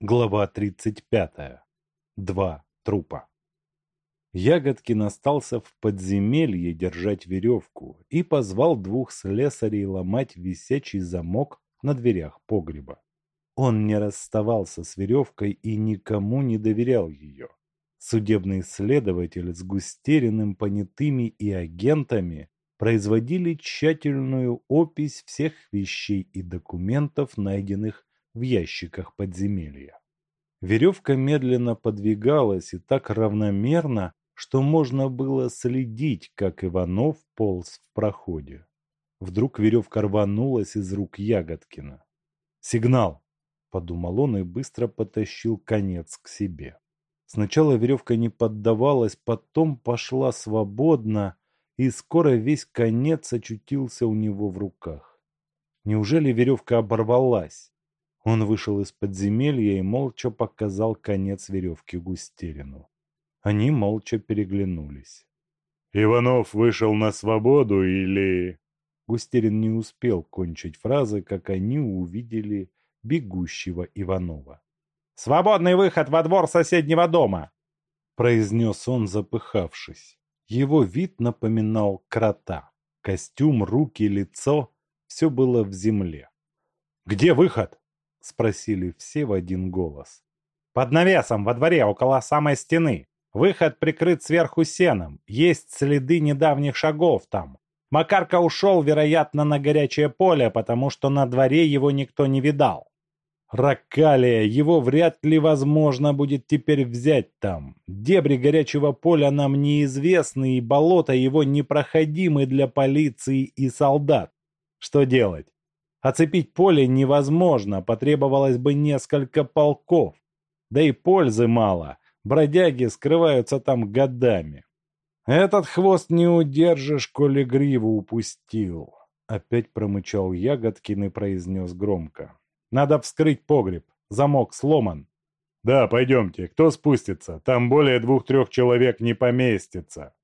Глава 35. Два трупа. Ягодкин остался в подземелье держать веревку и позвал двух слесарей ломать висячий замок на дверях погреба. Он не расставался с веревкой и никому не доверял ее. Судебный следователь с Густериным, понятыми и агентами производили тщательную опись всех вещей и документов, найденных в ящиках подземелья. Веревка медленно подвигалась и так равномерно, что можно было следить, как Иванов полз в проходе. Вдруг веревка рванулась из рук Ягодкина. «Сигнал!» – подумал он и быстро потащил конец к себе. Сначала веревка не поддавалась, потом пошла свободно, и скоро весь конец очутился у него в руках. Неужели веревка оборвалась? Он вышел из подземелья и молча показал конец веревки Густерину. Они молча переглянулись. «Иванов вышел на свободу или...» Густерин не успел кончить фразы, как они увидели бегущего Иванова. «Свободный выход во двор соседнего дома!» произнес он, запыхавшись. Его вид напоминал крота. Костюм, руки, лицо – все было в земле. «Где выход?» – спросили все в один голос. «Под навесом, во дворе, около самой стены. Выход прикрыт сверху сеном. Есть следы недавних шагов там. Макарка ушел, вероятно, на горячее поле, потому что на дворе его никто не видал. Ракалия, его вряд ли возможно будет теперь взять там. Дебри горячего поля нам неизвестны, и болото его непроходимы для полиции и солдат. Что делать? Оцепить поле невозможно, потребовалось бы несколько полков. Да и пользы мало, бродяги скрываются там годами. Этот хвост не удержишь, коли гриву упустил. Опять промычал Ягодкин и произнес громко. Надо вскрыть погреб, замок сломан. Да, пойдемте, кто спустится? Там более двух-трех человек не поместится.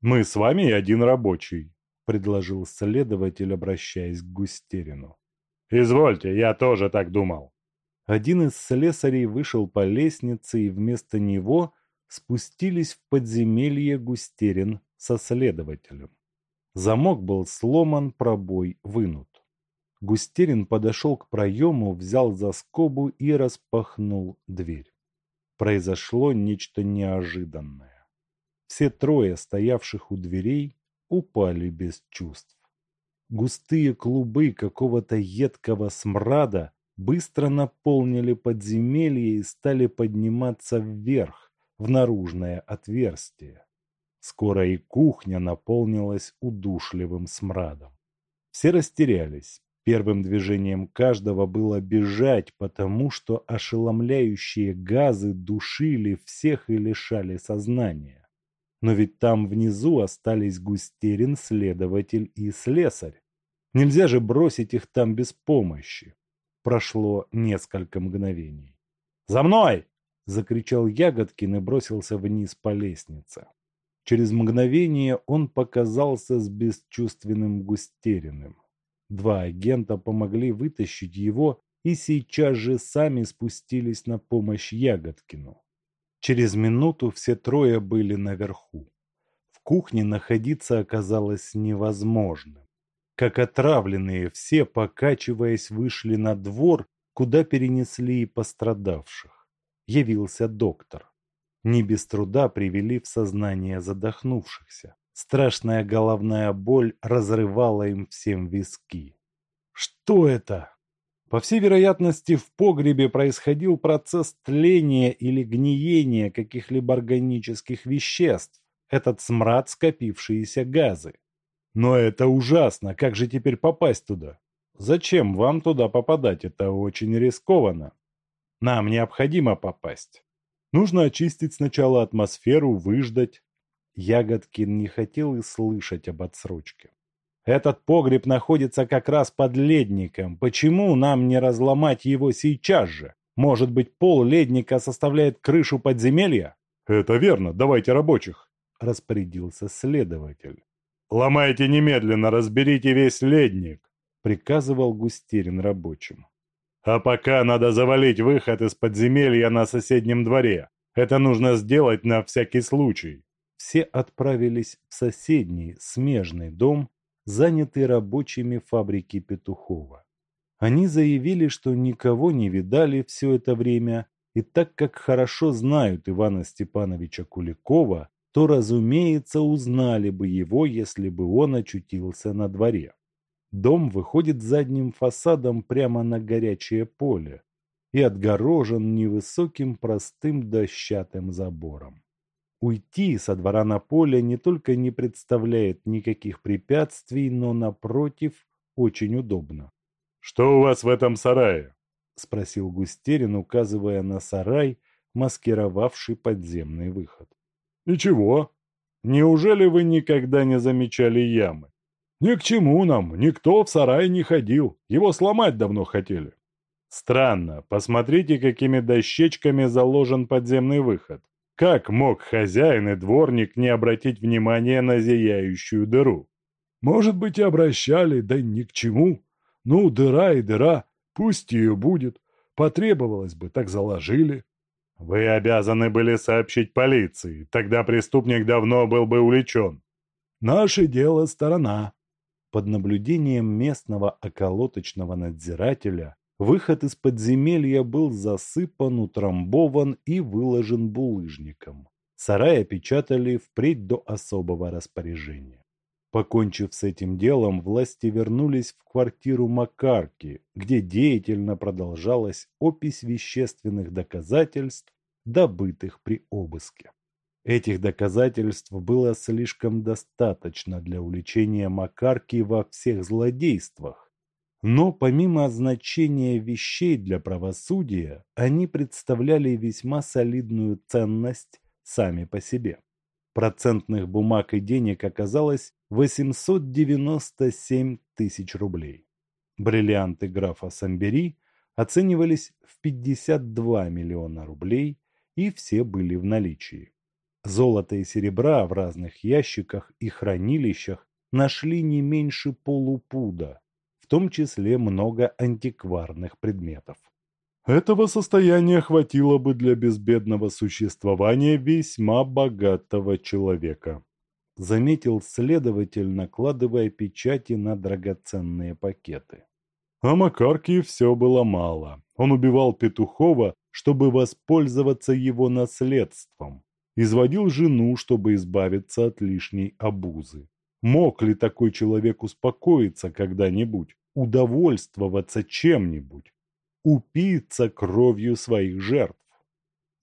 Мы с вами и один рабочий. — предложил следователь, обращаясь к Густерину. «Извольте, я тоже так думал». Один из слесарей вышел по лестнице, и вместо него спустились в подземелье Густерин со следователем. Замок был сломан, пробой вынут. Густерин подошел к проему, взял за скобу и распахнул дверь. Произошло нечто неожиданное. Все трое, стоявших у дверей, упали без чувств. Густые клубы какого-то едкого смрада быстро наполнили подземелье и стали подниматься вверх, в наружное отверстие. Скоро и кухня наполнилась удушливым смрадом. Все растерялись. Первым движением каждого было бежать, потому что ошеломляющие газы душили всех и лишали сознания. Но ведь там внизу остались Густерин, следователь и слесарь. Нельзя же бросить их там без помощи. Прошло несколько мгновений. «За мной!» – закричал Ягодкин и бросился вниз по лестнице. Через мгновение он показался с бесчувственным Густериным. Два агента помогли вытащить его и сейчас же сами спустились на помощь Ягодкину. Через минуту все трое были наверху. В кухне находиться оказалось невозможным. Как отравленные, все, покачиваясь, вышли на двор, куда перенесли и пострадавших. Явился доктор. Не без труда привели в сознание задохнувшихся. Страшная головная боль разрывала им всем виски. «Что это?» По всей вероятности, в погребе происходил процесс тления или гниения каких-либо органических веществ, этот смрад скопившиеся газы. Но это ужасно, как же теперь попасть туда? Зачем вам туда попадать? Это очень рискованно. Нам необходимо попасть. Нужно очистить сначала атмосферу, выждать. Ягодкин не хотел и слышать об отсрочке. Этот погреб находится как раз под ледником. Почему нам не разломать его сейчас же? Может быть, пол ледника составляет крышу подземелья? Это верно, давайте рабочих, распорядился следователь. Ломайте немедленно, разберите весь ледник, приказывал Густерин рабочим. А пока надо завалить выход из подземелья на соседнем дворе. Это нужно сделать на всякий случай. Все отправились в соседний, смежный дом, занятый рабочими фабрики Петухова. Они заявили, что никого не видали все это время, и так как хорошо знают Ивана Степановича Куликова, то, разумеется, узнали бы его, если бы он очутился на дворе. Дом выходит задним фасадом прямо на горячее поле и отгорожен невысоким простым дощатым забором. Уйти со двора на поле не только не представляет никаких препятствий, но, напротив, очень удобно. «Что у вас в этом сарае?» – спросил Густерин, указывая на сарай, маскировавший подземный выход. «Ничего. Неужели вы никогда не замечали ямы? Ни к чему нам, никто в сарай не ходил, его сломать давно хотели». «Странно, посмотрите, какими дощечками заложен подземный выход. Как мог хозяин и дворник не обратить внимания на зияющую дыру? Может быть, и обращали, да ни к чему. Ну, дыра и дыра, пусть ее будет. Потребовалось бы, так заложили. Вы обязаны были сообщить полиции, тогда преступник давно был бы увлечен. Наше дело сторона. Под наблюдением местного околоточного надзирателя Выход из подземелья был засыпан, утрамбован и выложен булыжником. Сарай опечатали впредь до особого распоряжения. Покончив с этим делом, власти вернулись в квартиру Макарки, где деятельно продолжалась опись вещественных доказательств, добытых при обыске. Этих доказательств было слишком достаточно для уличения Макарки во всех злодействах, но помимо значения вещей для правосудия, они представляли весьма солидную ценность сами по себе. Процентных бумаг и денег оказалось 897 тысяч рублей. Бриллианты графа Самбери оценивались в 52 миллиона рублей и все были в наличии. Золото и серебра в разных ящиках и хранилищах нашли не меньше полупуда – в том числе много антикварных предметов. Этого состояния хватило бы для безбедного существования весьма богатого человека. Заметил следователь, накладывая печати на драгоценные пакеты. А Макарке все было мало. Он убивал Петухова, чтобы воспользоваться его наследством. Изводил жену, чтобы избавиться от лишней обузы. Мог ли такой человек успокоиться когда-нибудь, удовольствоваться чем-нибудь, упиться кровью своих жертв?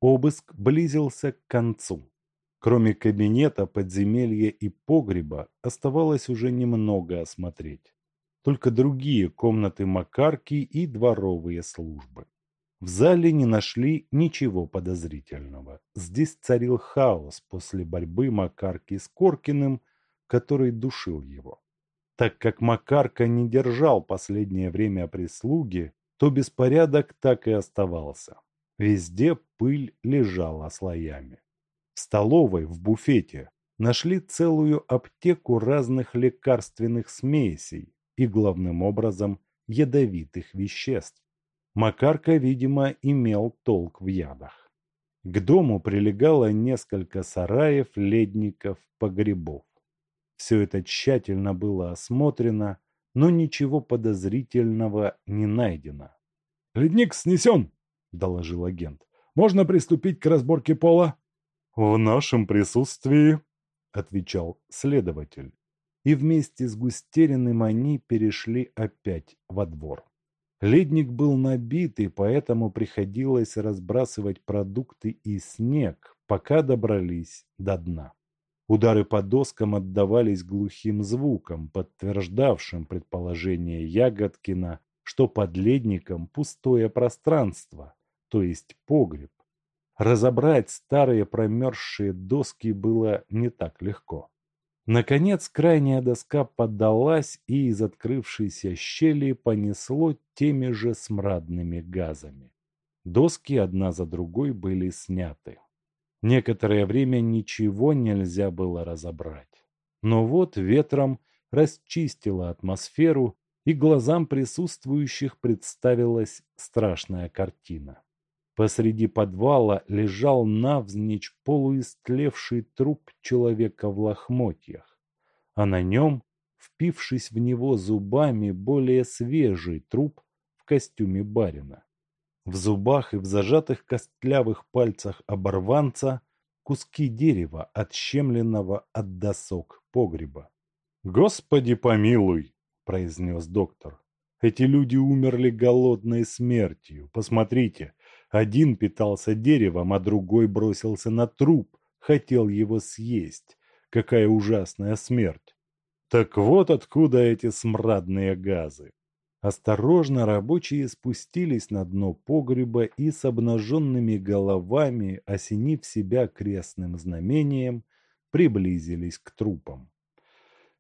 Обыск близился к концу. Кроме кабинета, подземелья и погреба оставалось уже немного осмотреть. Только другие комнаты Макарки и дворовые службы. В зале не нашли ничего подозрительного. Здесь царил хаос после борьбы Макарки с Коркиным – который душил его. Так как Макарка не держал последнее время прислуги, то беспорядок так и оставался. Везде пыль лежала слоями. В столовой, в буфете, нашли целую аптеку разных лекарственных смесей и, главным образом, ядовитых веществ. Макарка, видимо, имел толк в ядах. К дому прилегало несколько сараев, ледников, погребов. Все это тщательно было осмотрено, но ничего подозрительного не найдено. «Ледник снесен!» – доложил агент. «Можно приступить к разборке пола?» «В нашем присутствии», – отвечал следователь. И вместе с Густериным они перешли опять во двор. Ледник был набит, и поэтому приходилось разбрасывать продукты и снег, пока добрались до дна. Удары по доскам отдавались глухим звуком, подтверждавшим предположение Ягодкина, что под ледником пустое пространство, то есть погреб. Разобрать старые промерзшие доски было не так легко. Наконец крайняя доска поддалась, и из открывшейся щели понесло теми же смрадными газами. Доски одна за другой были сняты. Некоторое время ничего нельзя было разобрать. Но вот ветром расчистило атмосферу, и глазам присутствующих представилась страшная картина. Посреди подвала лежал навзничь полуистлевший труп человека в лохмотьях, а на нем, впившись в него зубами, более свежий труп в костюме барина. В зубах и в зажатых костлявых пальцах оборванца куски дерева, отщемленного от досок погреба. «Господи помилуй!» – произнес доктор. «Эти люди умерли голодной смертью. Посмотрите, один питался деревом, а другой бросился на труп, хотел его съесть. Какая ужасная смерть! Так вот откуда эти смрадные газы. Осторожно рабочие спустились на дно погреба и с обнаженными головами, осенив себя крестным знамением, приблизились к трупам.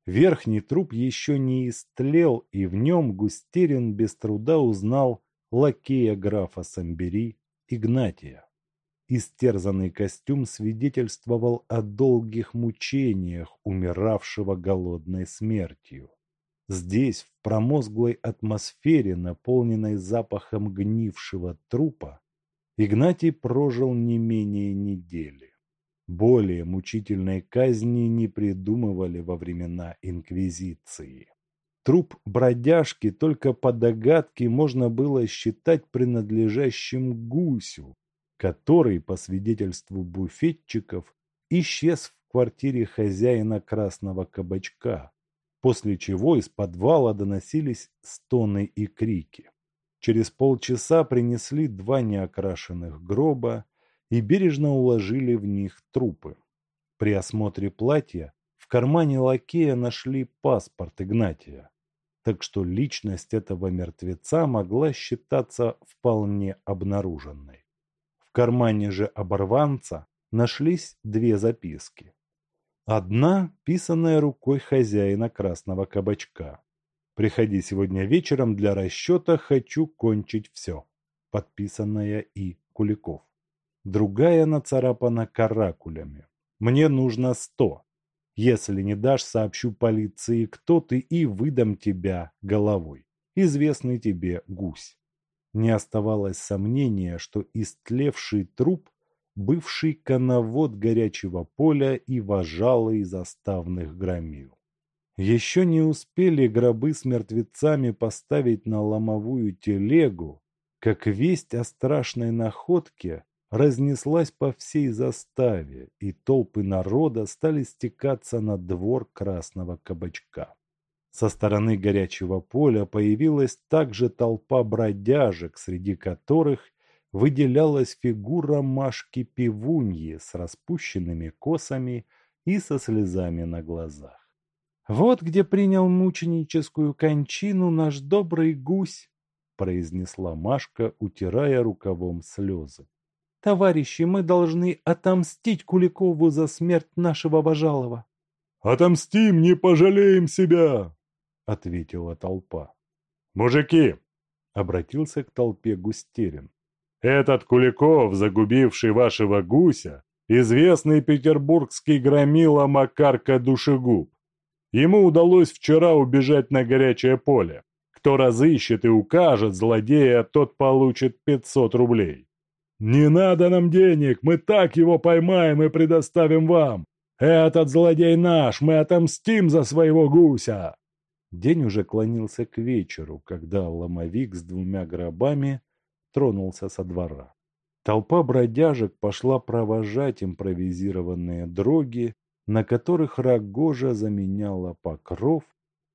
Верхний труп еще не истлел, и в нем Густерин без труда узнал лакея графа Самбери Игнатия. Истерзанный костюм свидетельствовал о долгих мучениях умиравшего голодной смертью. Здесь, в промозглой атмосфере, наполненной запахом гнившего трупа, Игнатий прожил не менее недели. Более мучительной казни не придумывали во времена Инквизиции. Труп бродяжки только по догадке можно было считать принадлежащим гусю, который, по свидетельству буфетчиков, исчез в квартире хозяина красного кабачка, после чего из подвала доносились стоны и крики. Через полчаса принесли два неокрашенных гроба и бережно уложили в них трупы. При осмотре платья в кармане лакея нашли паспорт Игнатия, так что личность этого мертвеца могла считаться вполне обнаруженной. В кармане же оборванца нашлись две записки. Одна, писанная рукой хозяина красного кабачка. Приходи сегодня вечером для расчета, хочу кончить все. Подписанная И. Куликов. Другая нацарапана каракулями. Мне нужно сто. Если не дашь, сообщу полиции, кто ты, и выдам тебя головой. Известный тебе гусь. Не оставалось сомнения, что истлевший труп бывший коновод горячего поля и вожалый заставных громил. Еще не успели гробы с мертвецами поставить на ломовую телегу, как весть о страшной находке разнеслась по всей заставе, и толпы народа стали стекаться на двор красного кабачка. Со стороны горячего поля появилась также толпа бродяжек, среди которых выделялась фигура Машки-пивуньи с распущенными косами и со слезами на глазах. «Вот где принял мученическую кончину наш добрый гусь», произнесла Машка, утирая рукавом слезы. «Товарищи, мы должны отомстить Куликову за смерть нашего вожалого». «Отомстим, не пожалеем себя!» — ответила толпа. «Мужики!» — обратился к толпе Густерин. Этот Куликов, загубивший вашего гуся, известный петербургский громила Макарка Душегуб. Ему удалось вчера убежать на горячее поле. Кто разыщет и укажет злодея, тот получит 500 рублей. «Не надо нам денег, мы так его поймаем и предоставим вам. Этот злодей наш, мы отомстим за своего гуся!» День уже клонился к вечеру, когда ломовик с двумя гробами – тронулся со двора. Толпа бродяжек пошла провожать импровизированные дроги, на которых Рогожа заменяла покров,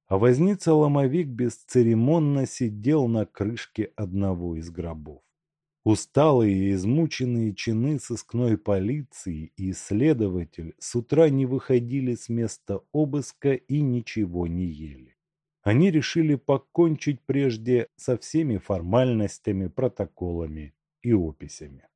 а возница-ломовик бесцеремонно сидел на крышке одного из гробов. Усталые и измученные чины сыскной полиции и следователь с утра не выходили с места обыска и ничего не ели они решили покончить прежде со всеми формальностями, протоколами и описями.